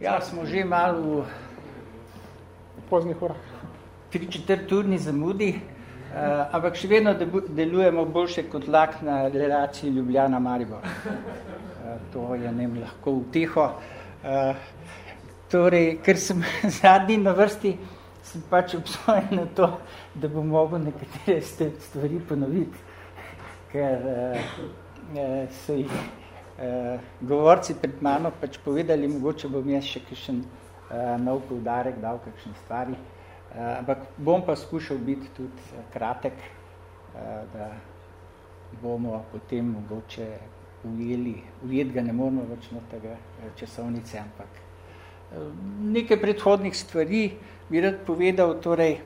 Ja, smo že malo v poznih urah. Tri četrt urni zamudi, uh, ampak še vedno delujemo boljše kot lak na relaciji Ljubljana-Maribor. Uh, to je nem lahko vteho. Uh, torej, ker sem zadnji na vrsti, sem pač obsojen na to, da bom mogel nekatere stvari ponoviti, ker uh, uh, so jih uh, govorci pred mano pač povedali, mogoče bom jaz še kakšen uh, nov poudarek dal kakšne stvari, uh, ampak bom pa skušal biti tudi uh, kratek, uh, da bomo potem mogoče ujeli, ujet ga ne moramo več na tega časovnice, ampak uh, nekaj predhodnih stvari bi rad povedal, torej,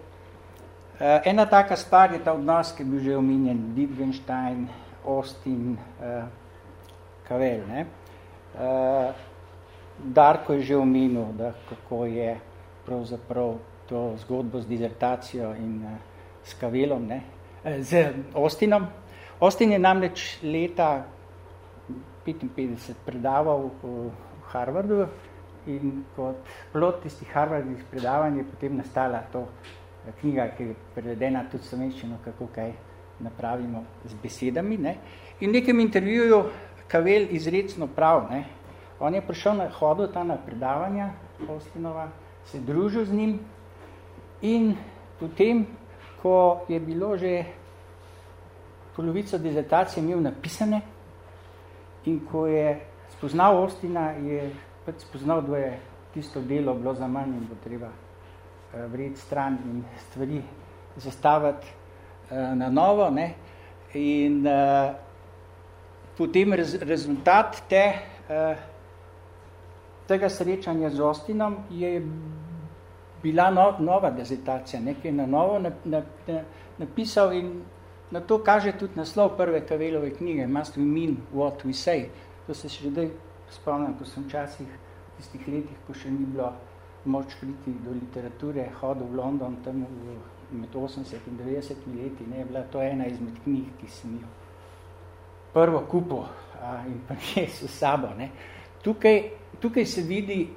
ena taka stvar je ta odnos, ki je bil že omenjen, Wittgenstein, Austin, uh, Kavel. Ne? Uh, Darko je že omenil, da kako je pravzaprav to zgodbo z dizertacijo in uh, s Kavelom, ne? Uh, z Ostinom. Ostin je namreč leta 55 predaval v Harvardu in kot plot tistih Harvardnih predavanj je potem nastala to knjiga, ki je prevedena tudi slovenščino, kako kaj napravimo z besedami. Ne? In v nekem intervjuju Kavel izredno prav. Ne? On je prišel na hodu ta na predavanja Ostinova, se družil z njim in potem, ko je bilo že polovico dizertacije imel napisane in ko je spoznal Ostina, je pač spoznal, da je tisto delo bilo za manj in bo treba uh, vreti stran in stvari zastaviti uh, na novo. Ne? In uh, potem rez, rezultat te, uh, tega srečanja z Ostinom je bila no, nova dezitacija, nekaj na novo na, na, na, napisal in na to kaže tudi naslov prve Kavelove knjige, Must we mean what we say. To se še zdaj spomnim, ko sem včasih v tistih letih, ko še ni bilo moč priti do literature, hodil v London tam v, med 80 in 90 leti, ne, je bila to ena izmed knjig, ki sem jo prvo kupo a, in pa v sabo. Ne. Tukaj, tukaj se vidi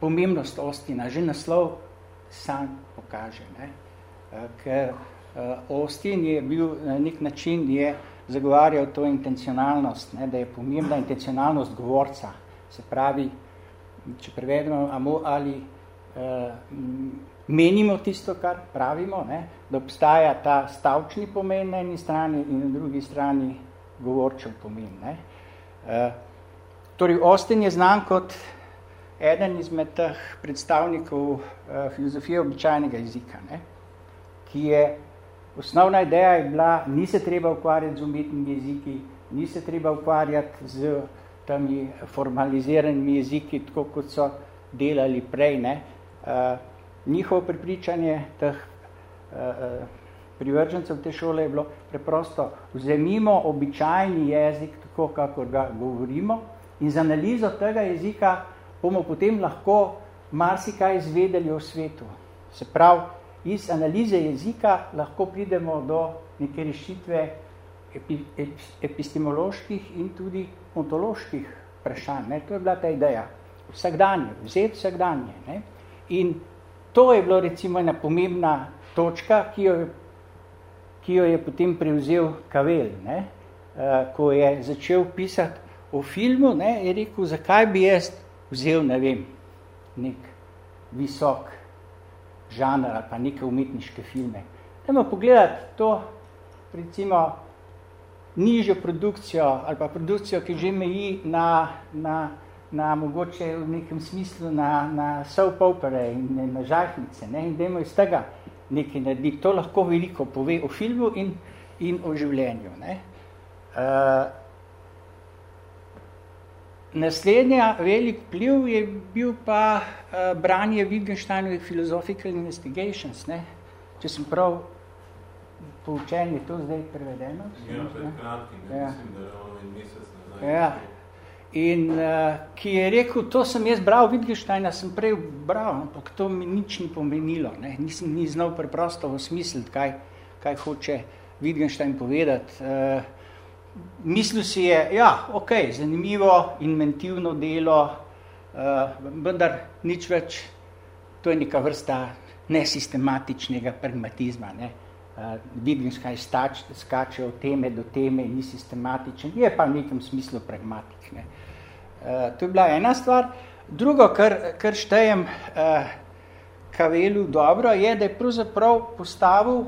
pomembnost Ostina, že naslov sam pokaže, ne. A, ker a, Ostin je bil na nek način je zagovarjal to intencionalnost, ne, da je pomembna intencionalnost govorca, se pravi, če prevedemo ali uh, menimo tisto, kar pravimo, ne, da obstaja ta stavčni pomen na eni strani in na drugi strani govorčev pomen. Ne. Uh, torej, Osten je znan kot eden izmed teh predstavnikov uh, filozofije običajnega jezika, ne, ki je osnovna ideja je bila, ni se treba ukvarjati z umetnimi jeziki, ni se treba ukvarjati z temi formaliziranimi jeziki, tako kot so delali prej. Ne. Uh, njihovo pripričanje teh uh, privržencev te šole je bilo preprosto, vzemimo običajni jezik, tako kako ga govorimo, in z analizo tega jezika bomo potem lahko marsikaj izvedeli o svetu. Se pravi, iz analize jezika lahko pridemo do neke rešitve epi, epistemoloških in tudi ontoloških vprašanj. Ne? To je bila ta ideja. Vsakdanje, vzeti vsakdanje. Ne? In to je bilo recimo ena pomembna točka, ki jo, ki jo je potem prevzel Kavel. Ne? Uh, ko je začel pisati o filmu, ne, je rekel, zakaj bi jaz vzel, ne vem, nek visok žanr ali pa neke umetniške filme. Dajmo pogledati to, recimo, nižjo produkcijo ali pa produkcijo, ki že meji na, na na mogoče v nekem smislu na, na soap opere in na žahnice. Ne? In dajmo iz tega nekaj narediti. To lahko veliko pove o filmu in, in o življenju. Ne? Uh, naslednja velik pliv je bil pa uh, branje Wittgensteinovih Philosophical Investigations. Ne? Če sem prav poučen, je to zdaj prevedeno? Ja, pred kratkim, ja. mislim, da je ono in mesec nazaj. Ja. In uh, ki je rekel, to sem jaz bral, Wittgensteina sem prej bral, ampak to mi nič ni pomenilo. Ne? Nisem ni znal preprosto osmisliti, kaj, kaj hoče Wittgenstein povedati. Uh, mislil si je, ja, ok, zanimivo, inventivno delo, vendar nič več, to je neka vrsta nesistematičnega pragmatizma. Ne. Uh, Wittgenstein stač, skače od teme do teme, ni sistematičen, je pa v nekem smislu pragmatične. Uh, to je bila ena stvar. Drugo, kar, kar štejem uh, Kavelu dobro, je, da je pravzaprav postavil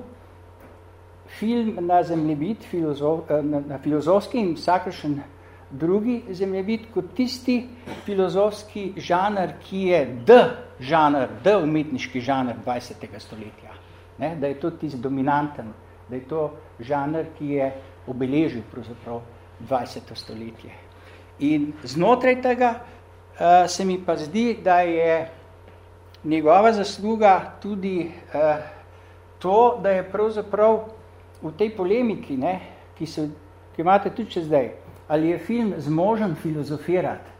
film na zemljevid, filozof, na, na filozofski in vsakršen drugi zemljevid, kot tisti filozofski žanr, ki je d žanr, d umetniški žanr 20. stoletja. Ne? Da je to tisti dominanten, da je to žanr, ki je obeležil pravzaprav 20. stoletje. In znotraj tega uh, se mi pa zdi, da je njegova zasluga tudi uh, to, da je pravzaprav v tej polemiki, ne, ki, so, ki imate tudi če zdaj, ali je film zmožen filozofirati,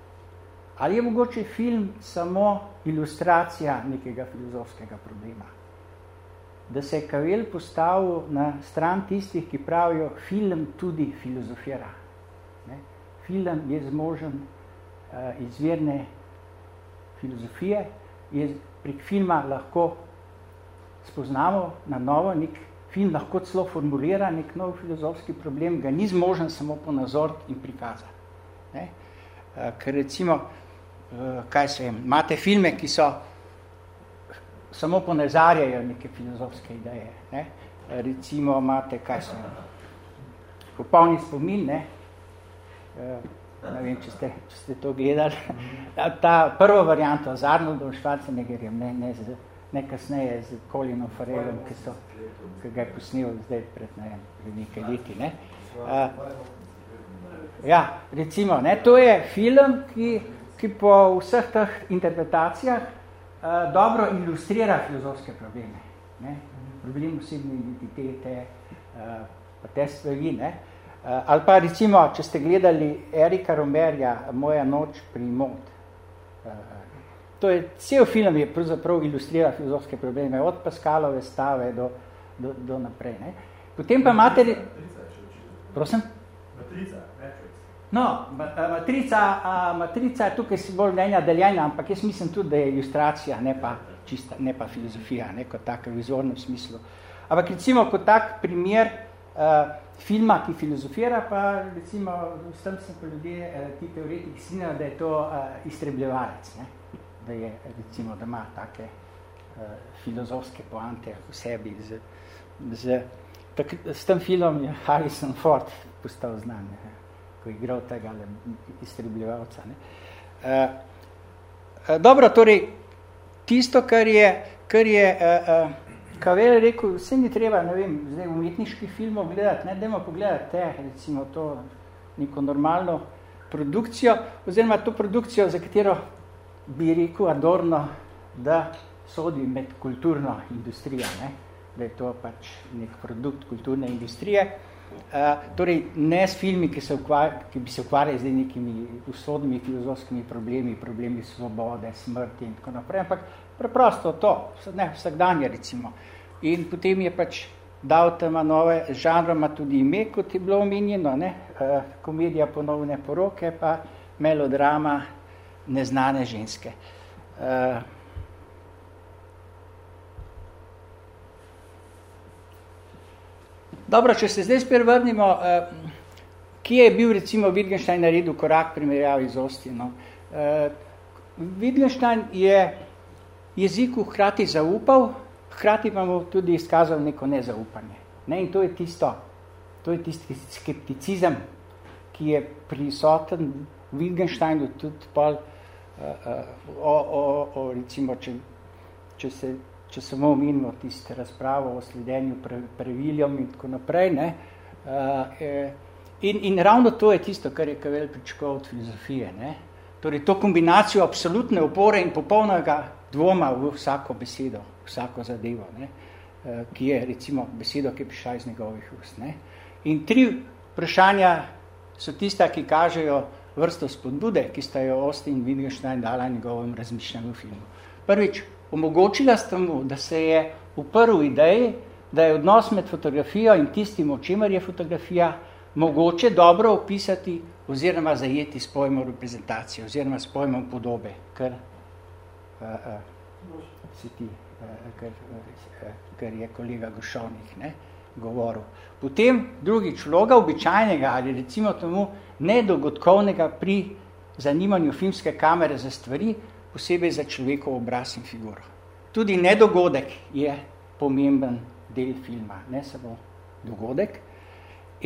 ali je mogoče film samo ilustracija nekega filozofskega problema. Da se je Kavel postavil na stran tistih, ki pravijo, film tudi filozofira. Film je zmožen uh, izvirne filozofije, je prek filma lahko spoznamo na novo, nek film lahko celo formulira nek nov filozofski problem, ga ni zmožen samo ponazoriti in prikazati. Ne? Eh, ker recimo, eh, kaj se vem, imate filme, ki so samo ponazarjajo neke filozofske ideje. Ne? Recimo imate, kaj se vem, popolni spomin, ne? Ne vem, če ste, če ste to gledali, ta prvo varianto z Arnoldom Schwarzeneggerjem, ne, ne, z, ne kasneje z Colinom Farrellom, ki, so, ki ga je posnil zdaj pred, ne, pred nekaj leti. Ne. Ja, recimo, ne, to je film, ki, ki po vseh teh interpretacijah dobro ilustrira filozofske probleme. Ne. Problem osebne identitete, pa te stvari, ne. Uh, ali pa recimo, če ste gledali Erika Romerja, Moja noč pri mod. Uh, to je, cel film je pravzaprav ilustrira filozofske probleme, od Pascalove stave do, do, do naprej. Ne. Potem pa imate... Prosim? Matrica, No, matrica, a, matrica tukaj si bolj mnenja deljena, ampak jaz mislim tudi, da je ilustracija, ne pa, čista, ne pa filozofija, ne kot tak v izvornem smislu. Ampak recimo kot tak primer, uh, filma, ki filozofira, pa recimo s tem sem pa ljudje, eh, ti teoretiki sinjajo, da je to uh, iztrebljevalec, ne? da je recimo, da ima take uh, filozofske poante v sebi. Z, z, tak, s tem filmom je Harrison Ford postal znan, ne? ko je igral tega iztrebljevalca. Ne? Uh, uh, dobro, torej, tisto, kar je, kar je uh, uh, Kavel je rekel, vse ni treba, ne vem, zdaj umetniških filmov gledati, ne, dajmo pogledati te, recimo to neko normalno produkcijo, oziroma to produkcijo, za katero bi rekel Adorno, da sodi med kulturno industrijo, ne, da je to pač nek produkt kulturne industrije. Uh, torej, ne s filmi, ki, se ukvar, ki bi se ukvarjali z nekimi usodnimi filozofskimi problemi, problemi svobode, smrti in tako naprej, ampak preprosto to, ne, vsakdanje recimo. In potem je pač dal tema nove žanroma tudi ime, kot je bilo omenjeno, ne, uh, komedija ponovne poroke, pa melodrama neznane ženske. Uh, Dobro, če se zdaj spet vrnimo, uh, kje je bil recimo Wittgenstein naredil korak primerjavi z Ostino? Uh, Wittgenstein je jeziku hkrati zaupal, hkrati pa mu tudi izkazal neko nezaupanje. Ne? In to je tisto, to je tisti skepticizem, ki je prisoten v Wittgensteinu tudi pol, uh, uh, o, o, o, recimo, če, če, se, če samo omenimo tiste razpravo o sledenju pre, previljom in tako naprej. Ne? Uh, in, in ravno to je tisto, kar je Kavel pričakoval od filozofije. Ne? Torej, to kombinacijo absolutne opore in popolnega dvoma v vsako besedo, vsako zadevo, ne, eh, ki je recimo besedo, ki je prišla iz njegovih ust. Ne. In tri vprašanja so tista, ki kažejo vrsto spodbude, ki sta jo Osti in Wittgenstein dala njegovem razmišljanju filmu. Prvič, omogočila sta mu, da se je uprl ideji, da je odnos med fotografijo in tistim, o čemer je fotografija, mogoče dobro opisati oziroma zajeti s pojmom reprezentacije, oziroma s pojmom podobe, kar uh, uh, si ti, uh, kar, uh, kar je kolega Gošovnik ne, govoril. Potem drugič, vloga običajnega ali recimo tomu nedogodkovnega pri zanimanju filmske kamere za stvari, posebej za človekov obraz in figuro. Tudi nedogodek je pomemben del filma, ne samo dogodek.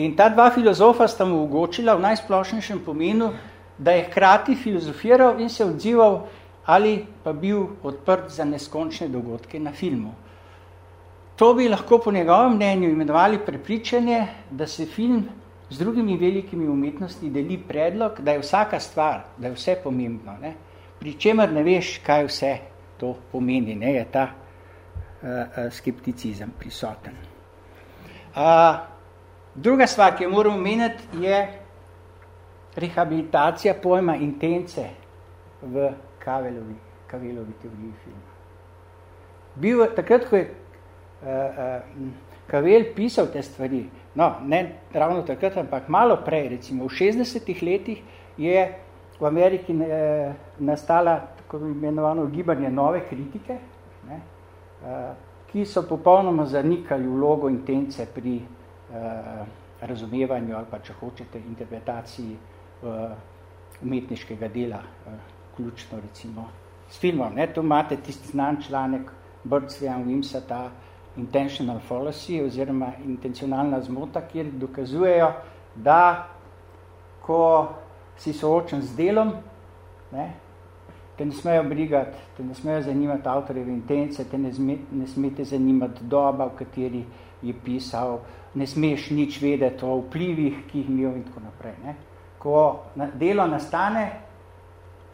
In ta dva filozofa sta mu ugočila v najsplošnejšem pomenu, da je hkrati filozofiral in se odzival ali pa bil odprt za neskončne dogodke na filmu. To bi lahko po njegovem mnenju imenovali prepričanje, da se film z drugimi velikimi umetnosti deli predlog, da je vsaka stvar, da je vse pomembno. Ne? Pri čemer ne veš, kaj vse to pomeni, ne? je ta uh, skepticizem prisoten. Uh, druga stvar, ki jo moramo meniti, je rehabilitacija pojma intence v Kavelovi, Kavelovi teoriji filma. Bil, takrat, ko je uh, uh, Kavel pisal te stvari, no, ne ravno takrat, ampak malo prej, recimo v 60-ih letih, je v Ameriki uh, nastala tako imenovano gibanje nove kritike, ne, uh, ki so popolnoma zanikali vlogo intence pri uh, razumevanju ali pa, če hočete, interpretaciji uh, umetniškega dela, uh, ključno recimo s filmom. Ne? Tu imate tisti znan članek Birdsvian Wimsa, ta intentional fallacy oziroma intencionalna zmota, kjer dokazujejo, da ko si soočen z delom, ne, te ne smejo brigati, te ne smejo zanimati avtorjeve intence, te ne, sme, ne smete zanimati doba, v kateri je pisal, ne smeš nič vedeti o vplivih, ki jih imel in tako naprej. Ne. Ko delo nastane,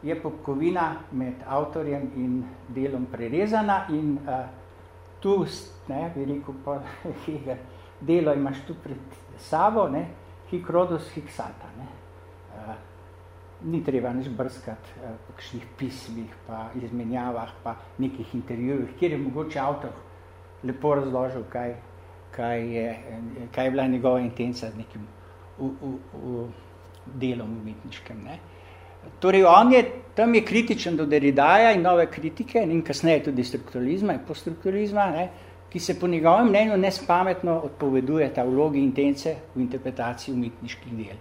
je popkovina med avtorjem in delom prerezana in uh, tu, ne, bi rekel, pa, Heger, delo imaš tu pred sabo, ne, hik rodus, hik sata, ne. Uh, ni treba nič brskati po kakšnih pismih, pa izmenjavah, pa nekih intervjujih, kjer je mogoče avtor lepo razložil, kaj, kaj, je, kaj je bila njegova intenca z nekim u, u, u, delom umetniškem. Ne. Torej, on je, tam je kritičen do Derridaja in nove kritike in kasneje tudi strukturalizma in poststrukturalizma, ne, ki se po njegovem mnenju nespametno odpoveduje ta vlogi intence v interpretaciji umetniških del.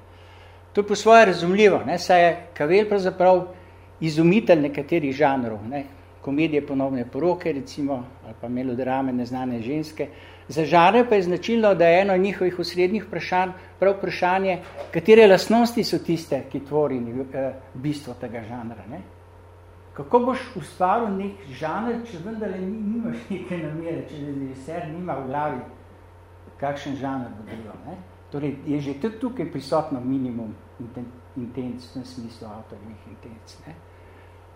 To je po svoje razumljivo, ne, saj je Kavel pravzaprav izumitelj nekaterih žanrov, ne, komedije ponovne poroke, recimo, ali pa melodrame neznane ženske, Za žare pa je značilno, da je eno njihovih osrednjih vprašanj prav vprašanje, katere lastnosti so tiste, ki tvori eh, bistvo tega žanra. Ne? Kako boš ustvaril nek žanr, če vendarle nimaš neke namere, če režiser nima v glavi, kakšen žanr bo delal. Ne? Torej, je že tudi tukaj prisotno minimum intenc, v smislu avtorjih intenc. Ne?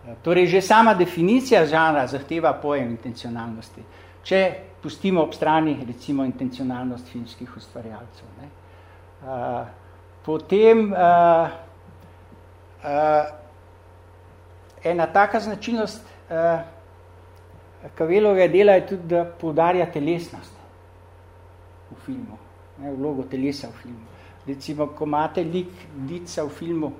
Eh, torej, že sama definicija žanra zahteva pojem intencionalnosti. Če pustimo ob strani recimo intencionalnost filmskih ustvarjalcev. Ne. Uh, potem uh, uh, ena taka značilnost uh, Kavelovega dela je tudi, da poudarja telesnost v filmu, ne, vlogo telesa v filmu. Recimo, ko imate lik Dica v filmu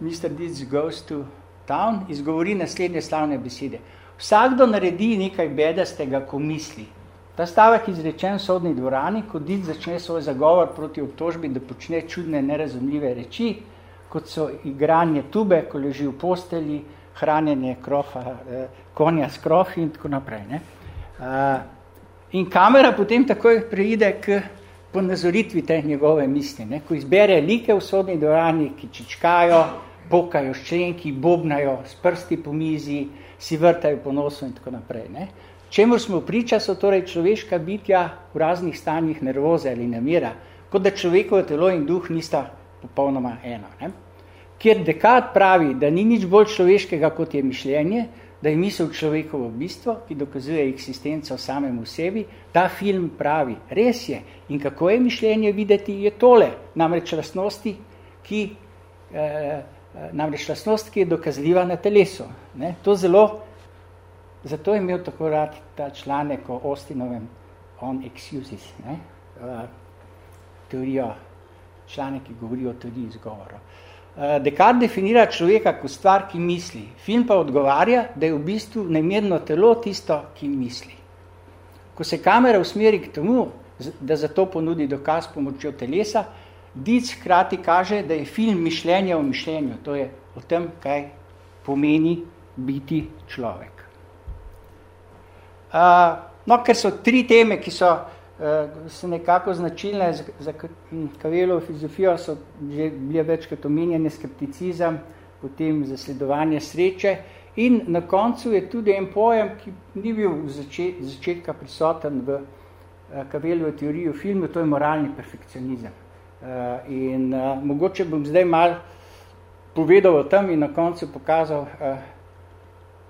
Mr. Dic goes to town, izgovori naslednje slavne besede. Vsakdo naredi nekaj bedastega, ko misli. Ta stavek izrečen v sodni dvorani, ko Dic začne svoj zagovor proti obtožbi, da počne čudne, nerazumljive reči, kot so igranje tube, ko leži v posteli, hranjenje krofa, eh, konja s krofi in tako naprej. Ne? Uh, in kamera potem takoj preide k ponazoritvi te njegove misli. Ne? Ko izbere like v sodni dvorani, ki čičkajo, pokajo ščenki, bobnajo s prsti po mizi, si vrtajo po nosu in tako naprej. Ne? Čemu smo priča, so torej človeška bitja v raznih stanjih nervoze ali namira, kot da človekovo telo in duh nista popolnoma eno. Ne? Kjer dekat pravi, da ni nič bolj človeškega, kot je mišljenje, da je misel človekovo bistvo, ki dokazuje eksistenco samemu sebi, ta film pravi, res je. In kako je mišljenje videti, je tole, namreč lastnosti, ki eh, Eh, namreč lastnost, ki je dokazljiva na telesu. Ne? To zelo, zato je imel tako rad ta članek o Austinovem on excuses, ne? Uh, teorijo članek, ki govori o teoriji izgovorov. Uh, Descartes definira človeka kot stvar, ki misli. Film pa odgovarja, da je v bistvu nemirno telo tisto, ki misli. Ko se kamera usmeri k temu, da za to ponudi dokaz pomočjo telesa, Dic hkrati kaže, da je film mišljenje o mišljenju, to je o tem, kaj pomeni biti človek. Uh, no, ker so tri teme, ki so uh, se nekako značilne za, za Kavelovo filozofijo, so že bile večkrat omenjene skepticizem, potem zasledovanje sreče in na koncu je tudi en pojem, ki ni bil v začet, začetka prisoten v uh, Kavelovo teorijo filmu, to je moralni perfekcionizem. Uh, in mogoče bom zdaj mal povedal o tem in na koncu pokazal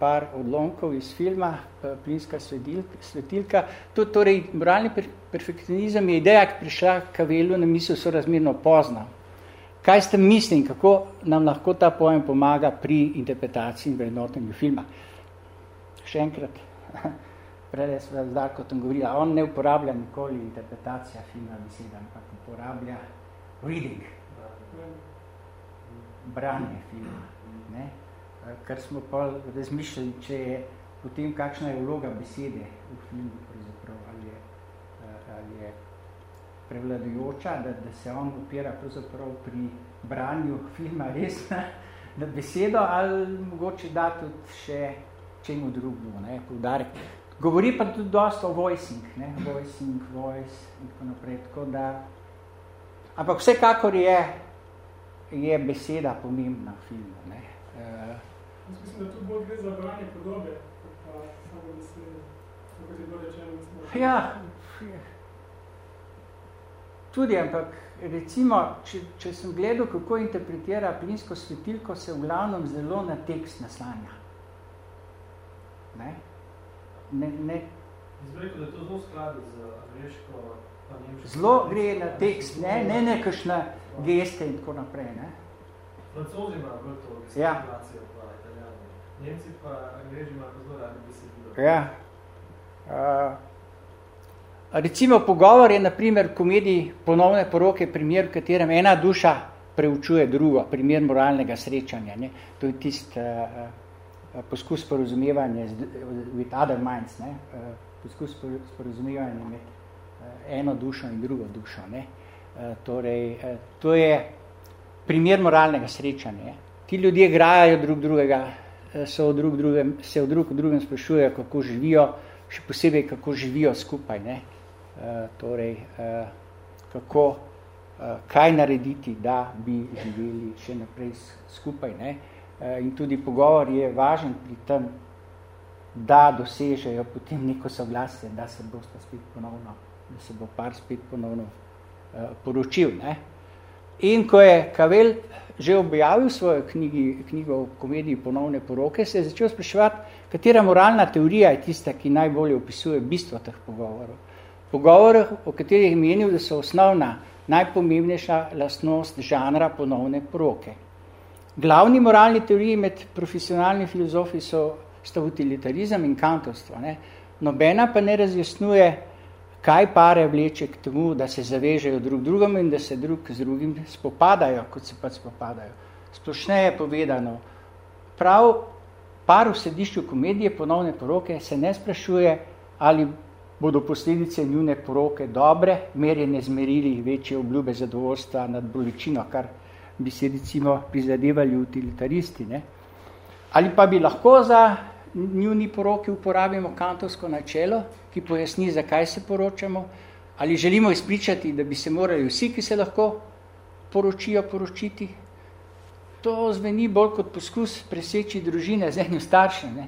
par odlomkov iz filma uh, Plinska svetilka. To, torej, moralni per perfekcionizem je ideja, ki prišla Kavelu na misel so razmerno pozna. Kaj ste mislili, kako nam lahko ta pojem pomaga pri interpretaciji in vrednotenju filma? Še enkrat, prej sem zdaj, kot on govorila, on ne uporablja nikoli interpretacija filma beseda, ampak uporablja reading, branje filma. Ne? Kar smo pa razmišljali, če je potem kakšna je vloga besede v filmu, ali je, ali je prevladujoča, da, da se on opira pri branju filma res na, na besedo, ali mogoče da tudi še čemu drugemu, ne, poudarek. Govori pa tudi dosta o voicing, ne, voicing, voice in tako naprej, tako da Ampak vsekakor je, je beseda pomembna v filmu. Ne. Uh, mislim, da tudi bolj gre za branje podobe, pa samo besede, kako ti bolj rečeno. Ja, tudi, ampak recimo, če, če sem gledal, kako interpretira plinsko svetilko, se v glavnem zelo na tekst naslanja. Ne? Ne, ne. Izbreko, da je to zelo skladu z angliško Zelo gre na tekst, ne, ne nekakšne geste in tako naprej. Ne. Francozi imajo bolj to ja. Nemci pa angleži imajo zelo radi besedilo. Ja. Uh, recimo pogovor je na primer komediji ponovne poroke primer, v katerem ena duša preučuje drugo, primer moralnega srečanja. Ne. To je tist uh, poskus sporozumevanja with other minds, ne. Uh, poskus sporozumevanja med eno dušo in drugo dušo. Ne? E, torej, e, to je primer moralnega srečanja. Ti ljudje grajajo drug drugega, so v drug drugem, se v drug drugem sprašujejo, kako živijo, še posebej, kako živijo skupaj. Ne? Torej, kako, kaj narediti, da bi živeli še naprej skupaj. Ne? In tudi pogovor je važen pri tem, da dosežejo potem neko soglasje, da se boste spet ponovno da se bo par spet ponovno uh, poročil. Ne? In ko je Kavel že objavil svojo knjigi, knjigo o komediji ponovne poroke, se je začel spraševati, katera moralna teorija je tista, ki najbolje opisuje bistvo teh pogovorov. Pogovorov, o katerih je menil, da so osnovna, najpomembnejša lastnost žanra ponovne poroke. Glavni moralni teoriji med profesionalnimi filozofi so sta utilitarizem in kantovstvo. Ne? Nobena pa ne razjasnjuje kaj pare vleče k temu, da se zavežejo drug drugemu in da se drug z drugim spopadajo, kot se pač spopadajo. Splošneje povedano, prav par v središču komedije ponovne poroke se ne sprašuje, ali bodo posledice njune poroke dobre, merjene zmerili večje obljube zadovoljstva nad bolečino, kar bi se recimo prizadevali utilitaristi. Ne? Ali pa bi lahko za njuni poroki uporabimo kantovsko načelo, ki pojasni, zakaj se poročamo, ali želimo izpričati, da bi se morali vsi, ki se lahko poročijo, poročiti. To zveni bolj kot poskus preseči družine z enim staršem. Ne?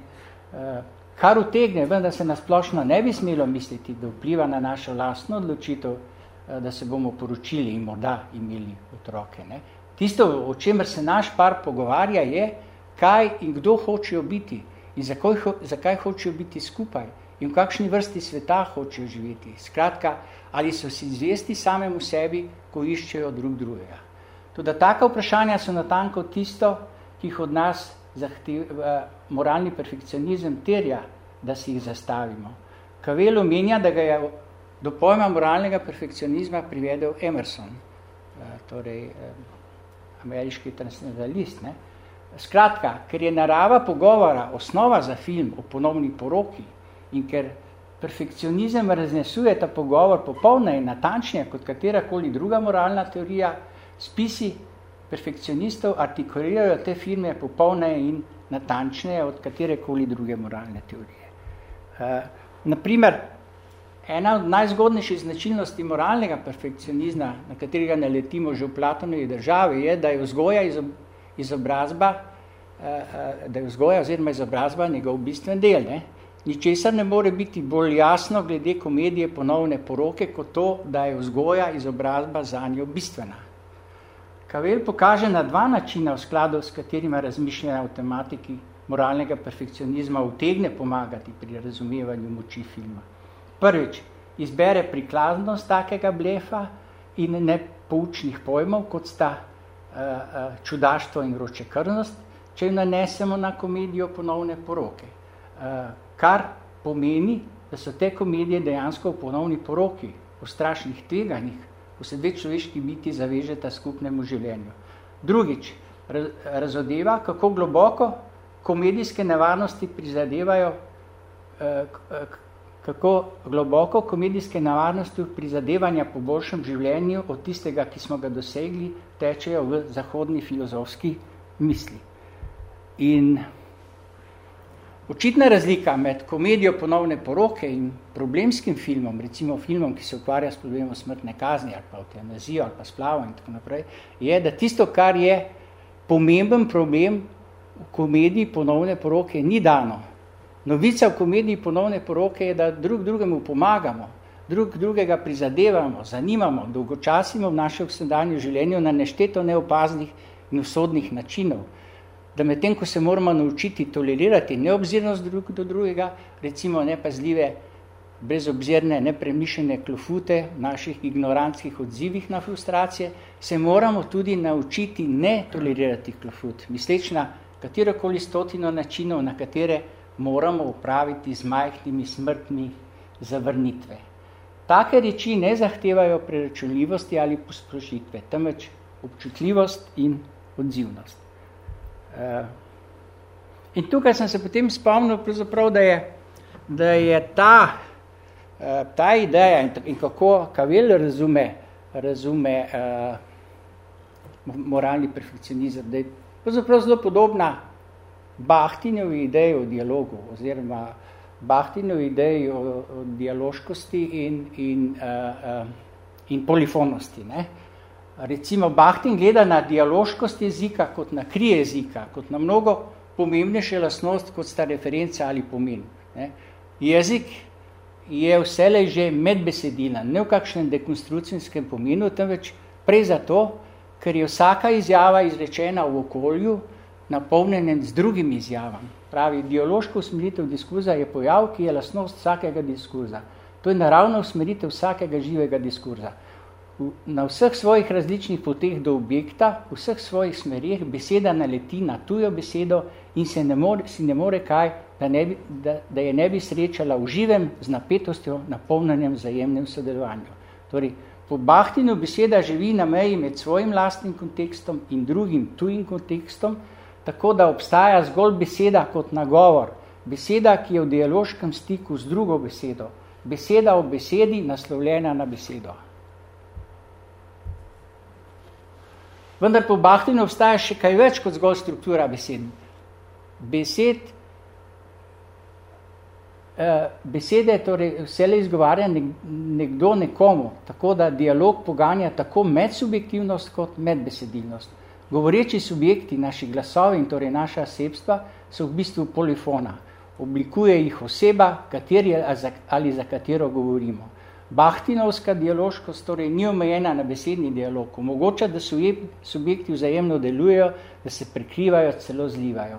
Eh, kar utegne, vendar se nasplošno ne bi smelo misliti, da vpliva na našo lastno odločitev, eh, da se bomo poročili in morda imeli otroke. Ne? Tisto, o čemer se naš par pogovarja, je, kaj in kdo hočejo biti in zakaj, zakaj hočejo biti skupaj in v kakšni vrsti sveta hočejo živeti. Skratka, ali so si zvesti samemu sebi, ko iščejo drug drugega. Tudi taka vprašanja so natanko tisto, ki jih od nas zahtev, eh, moralni perfekcionizem terja, da si jih zastavimo. Kavel omenja, da ga je do pojma moralnega perfekcionizma privedel Emerson. Eh, torej ameriški transnacionalist. Ne. Skratka, ker je narava pogovora osnova za film o ponovni poroki in ker perfekcionizem raznesuje ta pogovor popolno in natančnije kot katerakoli druga moralna teorija, spisi perfekcionistov artikulirajo te filme popolne in natančneje od katerekoli druge moralne teorije. Uh, naprimer, ena od najzgodnejših značilnosti moralnega perfekcionizma, na katerega naletimo že v Platonovi državi, je, da je vzgoja izobrazba, uh, uh, da je vzgoja oziroma izobrazba njegov bistven del. Ne? Ničesar ne more biti bolj jasno glede komedije ponovne poroke, kot to, da je vzgoja izobrazba za njo bistvena. Kavel pokaže na dva načina v skladu, s katerima razmišljanja v tematiki moralnega perfekcionizma utegne pomagati pri razumevanju moči filma. Prvič, izbere prikladnost takega blefa in ne poučnih pojmov, kot sta čudaštvo in vročekrvnost, če jo nanesemo na komedijo ponovne poroke. Uh, kar pomeni, da so te komedije dejansko v ponovni poroki, v strašnih tveganjih, ko se dve človeški biti zavežeta skupnemu življenju. Drugič, razodeva, kako globoko komedijske nevarnosti prizadevajo, eh, kako globoko komedijske nevarnosti prizadevanja po boljšem življenju od tistega, ki smo ga dosegli, tečejo v zahodni filozofski misli. In Očitna razlika med komedijo ponovne poroke in problemskim filmom, recimo filmom, ki se ukvarja s problemom smrtne kazni ali pa eutanazijo ali pa splavo in tako naprej, je, da tisto, kar je pomemben problem v komediji ponovne poroke, ni dano. Novica v komediji ponovne poroke je, da drug drugemu pomagamo, drug drugega prizadevamo, zanimamo, dolgočasimo v našem vsedanju življenju na nešteto neopaznih in usodnih načinov da medtem, ko se moramo naučiti tolerirati neobzirnost drug do drugega, recimo nepazljive, brezobzirne, nepremišljene klofute v naših ignorantskih odzivih na frustracije, se moramo tudi naučiti ne tolerirati klofut, misleč na katerokoli stotino načinov, na katere moramo upraviti z majhnimi smrtmi zavrnitve. Take reči ne zahtevajo preračunljivosti ali posprožitve, temveč občutljivost in odzivnost. Uh, in tukaj sem se potem spomnil, da je, da je ta, uh, ta ideja in, in kako Kavel razume, razume uh, moralni perfekcionizem, da je pravzaprav zelo podobna Bahtinjevi ideji o dialogu oziroma Bahtinjevi ideji o, o dialoškosti in, in, uh, uh, in polifonosti. Ne? Recimo Bahtin gleda na dialoškost jezika kot na kri jezika, kot na mnogo pomembnejše lastnost, kot sta referenca ali pomen. Ne. Jezik je vselej že medbesedina, ne v kakšnem dekonstrucijskem pomenu, temveč prej zato, ker je vsaka izjava izrečena v okolju, napolnjenem z drugimi izjavami. Pravi, dialoško usmeritev diskurza je pojav, ki je lastnost vsakega diskurza. To je naravna usmeritev vsakega živega diskurza na vseh svojih različnih poteh do objekta, v vseh svojih smerih, beseda naleti na tujo besedo in se ne more, si ne more kaj, da, ne bi, da, da je ne bi srečala v živem z napetostjo na polnjenem vzajemnem sodelovanju. Torej, po Bahtinu beseda živi na meji med svojim lastnim kontekstom in drugim tujim kontekstom, tako da obstaja zgolj beseda kot nagovor, beseda, ki je v dialoškem stiku z drugo besedo, beseda o besedi naslovljena na besedo. Vendar po Bahtinu obstaja še kaj več kot zgolj struktura besed. Besed, eh, besede torej vsele izgovarja nekdo nekomu, tako da dialog poganja tako medsubjektivnost kot medbesedilnost. Govoreči subjekti, naši glasovi in torej naša sebstva, so v bistvu polifona. Oblikuje jih oseba, kateri ali za katero govorimo. Bahtinovska dialoškost torej ni omejena na besedni dialog, omogoča, da subjekti vzajemno delujejo, da se prekrivajo, celo zlivajo.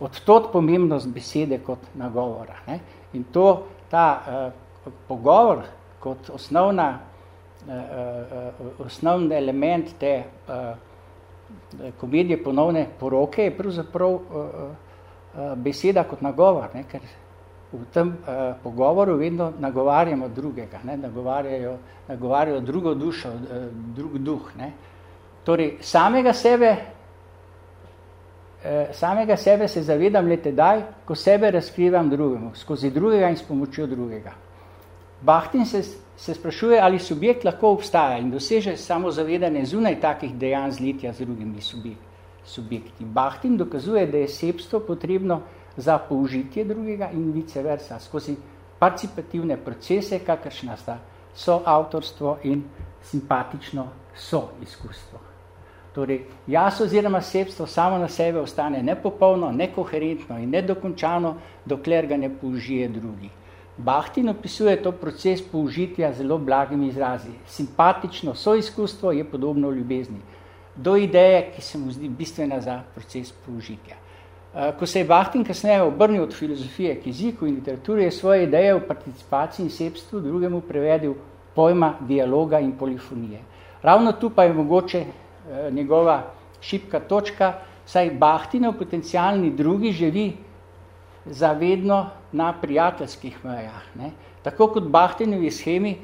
Od tot pomembnost besede kot nagovora. Ne? In to, ta uh, pogovor kot osnovna, uh, uh, osnovni element te uh, komedije ponovne poroke je pravzaprav uh, uh, beseda kot nagovor, ne? ker v tem uh, pogovoru vedno nagovarjamo drugega, ne, nagovarjajo, nagovarjajo drugo dušo, uh, drug duh. Ne. Torej, samega sebe, eh, samega sebe se zavedam le tedaj, ko sebe razkrivam drugemu, skozi drugega in s pomočjo drugega. Bahtin se, se sprašuje, ali subjekt lahko obstaja in doseže samo zavedanje zunaj takih dejanj zletja z drugimi subjekti. Bahtin dokazuje, da je sebstvo potrebno za použitje drugega in vice versa, skozi participativne procese, kakršna sta so avtorstvo in simpatično so izkustvo. Torej, jaz oziroma sebstvo samo na sebe ostane nepopolno, nekoherentno in nedokončano, dokler ga ne použije drugi. Bahtin opisuje to proces použitja zelo blagimi izrazi. Simpatično soizkustvo je podobno ljubezni. Do ideje, ki se mu zdi bistvena za proces použitja. Eh, ko se je Bahtin kasneje obrnil od filozofije k jeziku in literaturi, je svoje ideje o participaciji in sebstvu drugemu prevedil pojma dialoga in polifonije. Ravno tu pa je mogoče eh, njegova šipka točka, saj Bahtinov potencialni drugi živi zavedno na prijateljskih mejah. Ne? Tako kot Bahtinovi schemi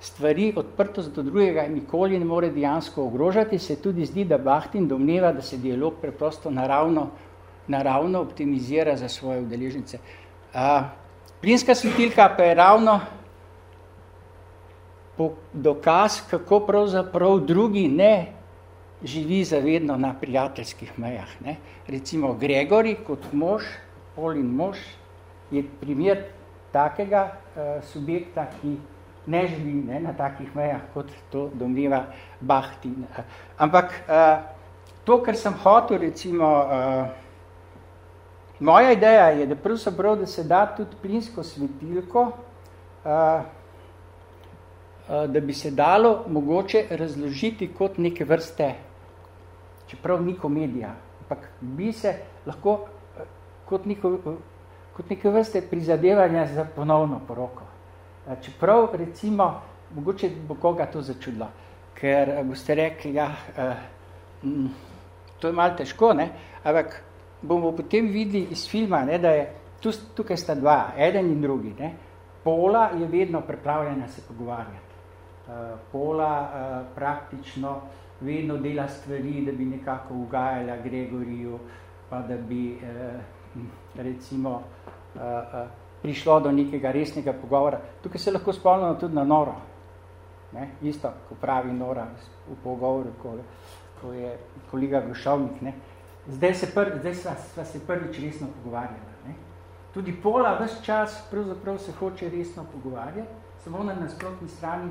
stvari odprtost do drugega nikoli ne more dejansko ogrožati, se tudi zdi, da Bahtin domneva, da se dialog preprosto naravno, naravno optimizira za svoje udeležnice. Uh, plinska svetilka pa je ravno dokaz, kako pravzaprav drugi ne živi zavedno na prijateljskih mejah. Ne. Recimo Gregori kot mož, Polin mož, je primer takega uh, subjekta, ki ne živi ne, na takih mejah, kot to domneva Bahtin. Ampak uh, to, kar sem hotel, recimo, uh, moja ideja je, da pravzaprav, da se da tudi plinsko svetilko, uh, da bi se dalo mogoče razložiti kot neke vrste, čeprav ni komedija, ampak bi se lahko kot, neko, kot neke vrste prizadevanja za ponovno poroko. Čeprav, recimo, mogoče bo koga to začudilo, ker boste rekli, ja, to je malo težko, ne? ampak bomo potem videli iz filma, ne, da je, tu, tukaj sta dva, eden in drugi, ne? Pola je vedno pripravljena se pogovarjati. Pola praktično vedno dela stvari, da bi nekako ugajala Gregoriju, pa da bi uh, recimo uh, uh, prišlo do nekega resnega pogovora. Tukaj se lahko spomnimo tudi na Noro. Ne? Isto, ko pravi Nora v pogovoru, ko, ko je kolega Grošovnik. Ne? Zdaj, se pr, zdaj sva, sva se prvič resno pogovarjala. Ne? Tudi Pola ves čas pravzaprav se hoče resno pogovarjati, samo na nasprotni strani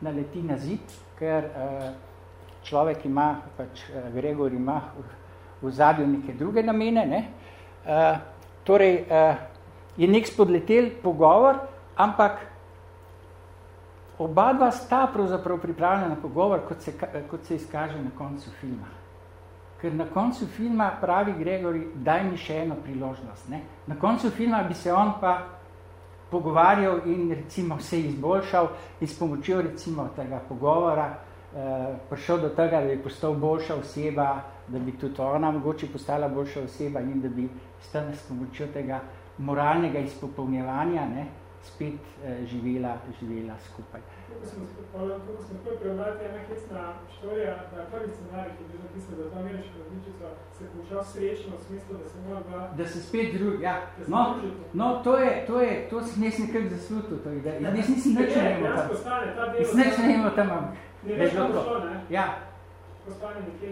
naleti na zid, ker uh, človek ima, pač uh, Gregor ima v, zadju neke druge namene. Ne? Uh, torej, uh, je nek spodletel pogovor, ampak oba dva sta pravzaprav pripravljena na pogovor, kot se, kot se izkaže na koncu filma. Ker na koncu filma pravi Gregori, daj mi še eno priložnost. Ne? Na koncu filma bi se on pa pogovarjal in recimo se izboljšal in s pomočjo recimo tega pogovora eh, prišel do tega, da bi postal boljša oseba, da bi tudi ona mogoče postala boljša oseba in da bi stane s pomočjo tega moralnega izpopolnjevanja ne, spet eh, živela, živela skupaj. Tukaj smo tukaj prebrati ena hecna štorija, da prvi scenarij, ki je bil napisan za to ameriško različico, se končal srečno v smislu, da se mora dva... Da se spet drugi, ja. No, no, to je, to je, to si nes nekak zasluto, to je, da nes nisem nič ne imel tam. Jaz nič ne imel tam, ne veš, kako? šlo, ne? Ja.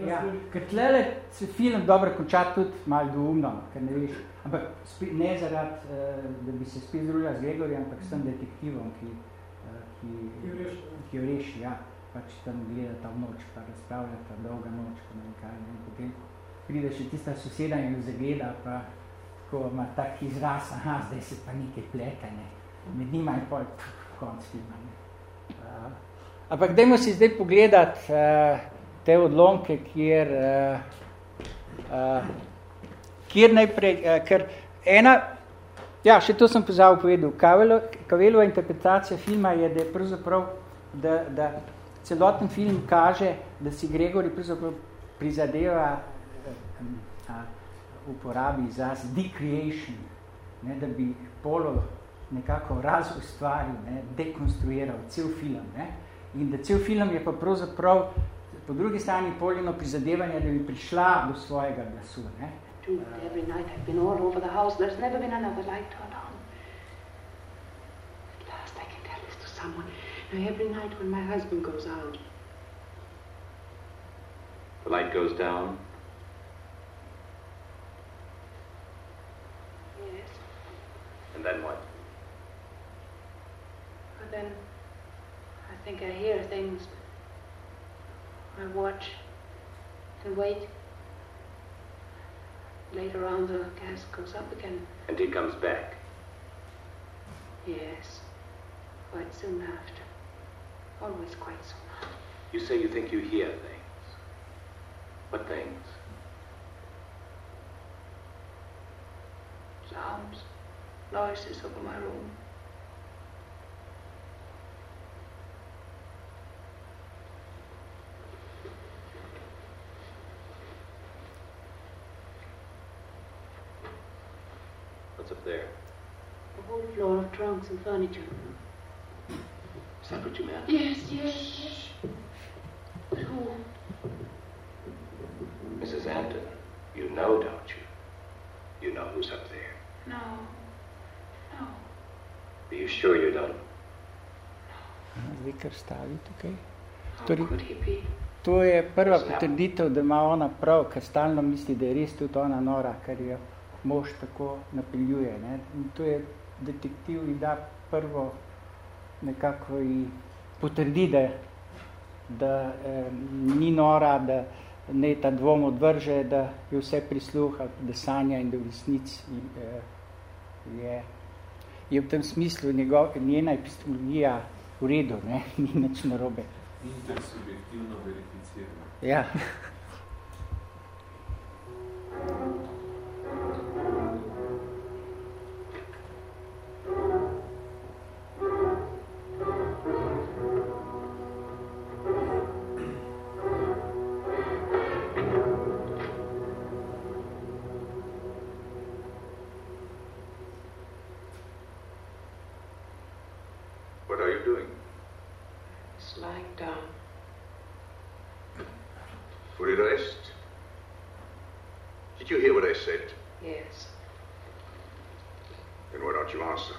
Ja, ker tlele se film dobro konča tudi malo doumno, ker ne veš, ampak ne zaradi, eh, da bi se spet družila z Gregorjem, ampak s tem detektivom, ki ki, ki jo reši, ja, pač tam gleda ta noč, pa razpravlja ta dolga noč, pa ne kaj, ne, potem pride še tista soseda in jo zagleda, pa ko ima tak izraz, aha, zdaj se pa nekaj plete, ne, med njima je pol, konc filma, ne. Uh, ampak dajmo si zdaj pogledati uh, te odlomke, kjer, uh, uh, kjer najprej, uh, ker ena Ja, še to sem pozabil povedal. Kavelo, Kavelova interpretacija filma je, da je pravzaprav, da, da celoten film kaže, da si Gregori pravzaprav prizadeva eh, a, uporabi izraz decreation, ne, da bi polo nekako raz ustvaril, ne, dekonstruiral cel film. Ne, in da cel film je pa pravzaprav po drugi strani poljeno prizadevanje, da bi prišla do svojega glasu. Ne? Dude, every night I've been all over the house. There's never been another light turned on. At last I can tell this to someone. Now, every night when my husband goes out, The light goes down. yes, And then what? but then think I hear things. I watch and wait. Later on, the gas goes up again. And he comes back. Yes, quite soon after. Always quite soon after. You say you think you hear things. What things? Sounds, noises over my room. There? A whole floor of trunks and furniture. Is that what you meant? Yes, yes, yes. Who? Mrs. Hampton, you know, don't you? You know who's up there. No. No. Are you sure you don't? Zdaj, kar stavi tukaj. How Torej- could he be? To je prva potrditev, da ima ona prav, ker stalno misli, da je res tudi ona nora, ker jo mož tako napeljuje. Ne? In to je detektiv ji da prvo nekako ji potrdi, da, da eh, ni nora, da ne ta dvom odvrže, da je vse prisluha, da sanja in da v resnici eh, je, je v tem smislu njegov, njena epistemologija v redu, ne? ni nič narobe. Intersubjektivno verificirano. Ja. What are you doing? It's lying down. Fully dressed? Did you hear what I said? Yes. Then why don't you answer?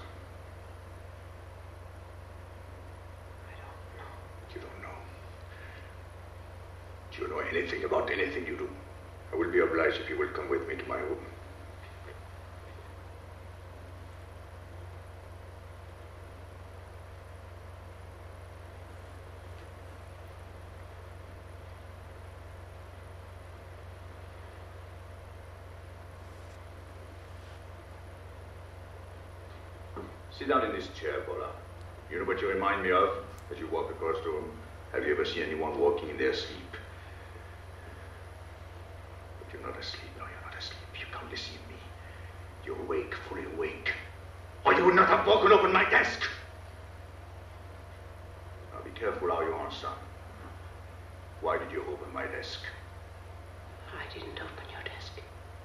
I don't know. You don't know. Do you know anything about anything you do? I will be obliged if you will come with me to my room. Sit down in this chair, Bola. You know what you remind me of as you walk across the room? Have you ever seen anyone walking in their sleep? But you're not asleep. No, you're not asleep. You come to see me. You're awake, fully awake. Or you would not have broken open my desk. Now be careful how you answer. Why did you open my desk? I didn't open your desk.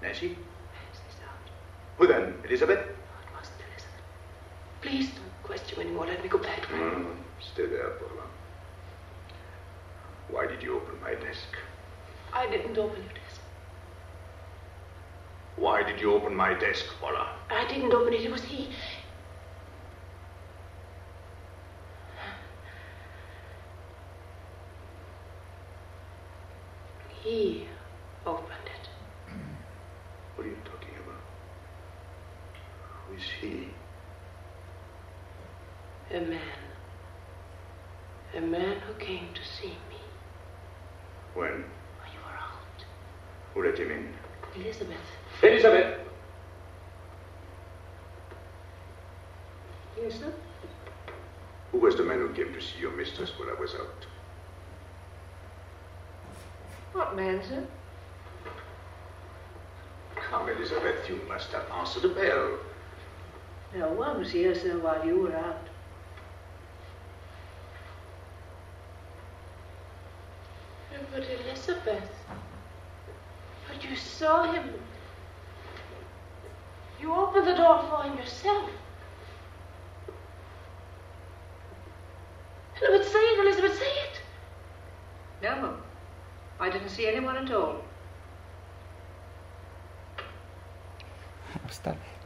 Nancy? Nancy's out. Who then? Elizabeth? No, it wasn't Elizabeth. Please don't question anymore. Let me go back. Mm, stay there, Paula. Why did you open my desk? I didn't open your desk. Why did you open my desk, Paula? I didn't open it. It was. He opened it. What are you talking about? Who is he? A man. A man who came to see me When? while you were out. Who let him in? Elizabeth. Elizabeth! Yes, sir? Who was the man who came to see your mistress while I was out? What man, sir? Come, Elizabeth, you must have answered the bell. No one was here, sir, while you were out. But Elizabeth, but you saw him. You opened the door for him yourself. Elizabeth, say it, Elizabeth, say it. No. I didn't see anyone at all.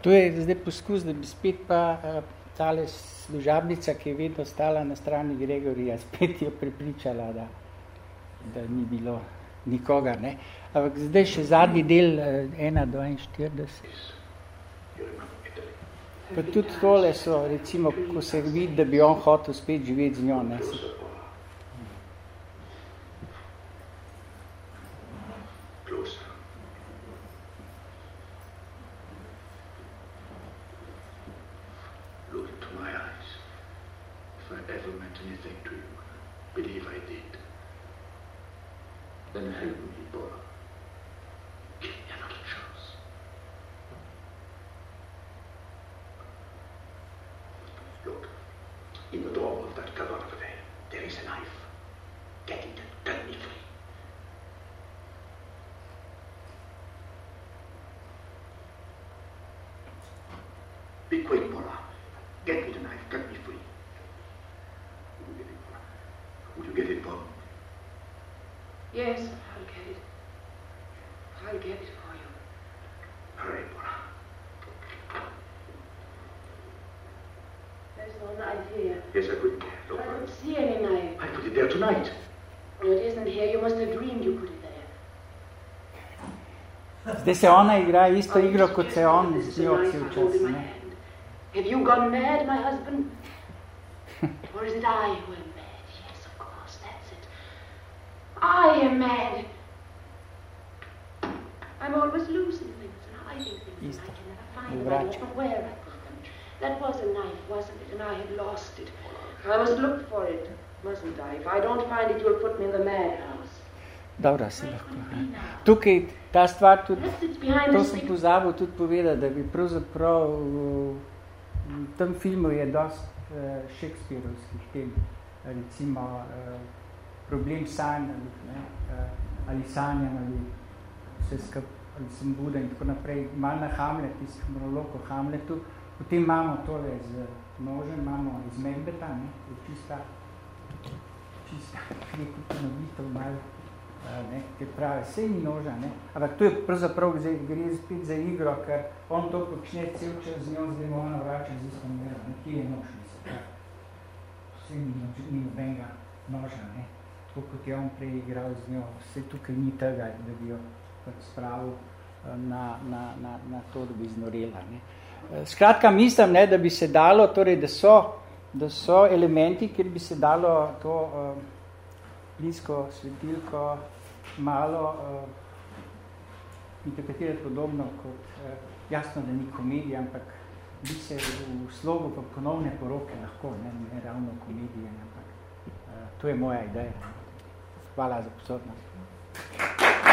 To je zdaj poskus, da bi spet pa uh, tale služabnica, ki je vedno stala na strani Gregorija, spet jo prepričala, da, da ni bilo nikogar. Ne? Ampak zdaj še zadnji del, uh, 1 do 41. Pa tudi tole so, recimo, ko se vidi, da bi on hotel spet živeti z njo. Ne? capita anni fa. Piccolo. Zdaj se ona igra isto igro, kot se on z njo vse včas. Have you gone mad, my husband? or is it I who am mad? Yes, of course, that's it. I am mad. I'm always losing things and hiding things. And I can never find them. I don't know where I put them. That was a knife, wasn't it? And I had lost it. I must look for it, mustn't I? If I don't find it, you'll put me in the madhouse. Dobro, si lahko. Tukaj ta stvar tudi, to sem pozabil tudi povedati, da bi pravzaprav v tem filmu je dost uh, šekspirovskih tem, recimo uh, problem sanja ne, uh, ali sanjam ali vse skup, ali sem buden in tako naprej, malo na Hamlet, tistih monolog o Hamletu, potem imamo tole z nožem, imamo iz Membeta, ne, čista, čista, neko ponovitev malo ne, ki pravi, vse ni noža, ne, ampak to je pravzaprav zdaj, gre spet za igro, ker on to počne cel čas z njo, zdaj mu ona vrača z isto mero, ne, ki je nož, mislim, vse ni, nož, ni nobenega noža, ne, tako kot je on prej igral z njo, vse tukaj ni tega, da bi jo pač spravil na, na, na, na to, da bi znorela, ne. Skratka, mislim, ne, da bi se dalo, torej, da so, da so elementi, kjer bi se dalo to uh, blisko svetilko malo uh, interpretirati podobno kot, uh, jasno, da ni komedija, ampak bi se v slogu pa ponovne poroke lahko, ne, ne ravno komedije, ampak uh, to je moja ideja. Hvala za pozornost.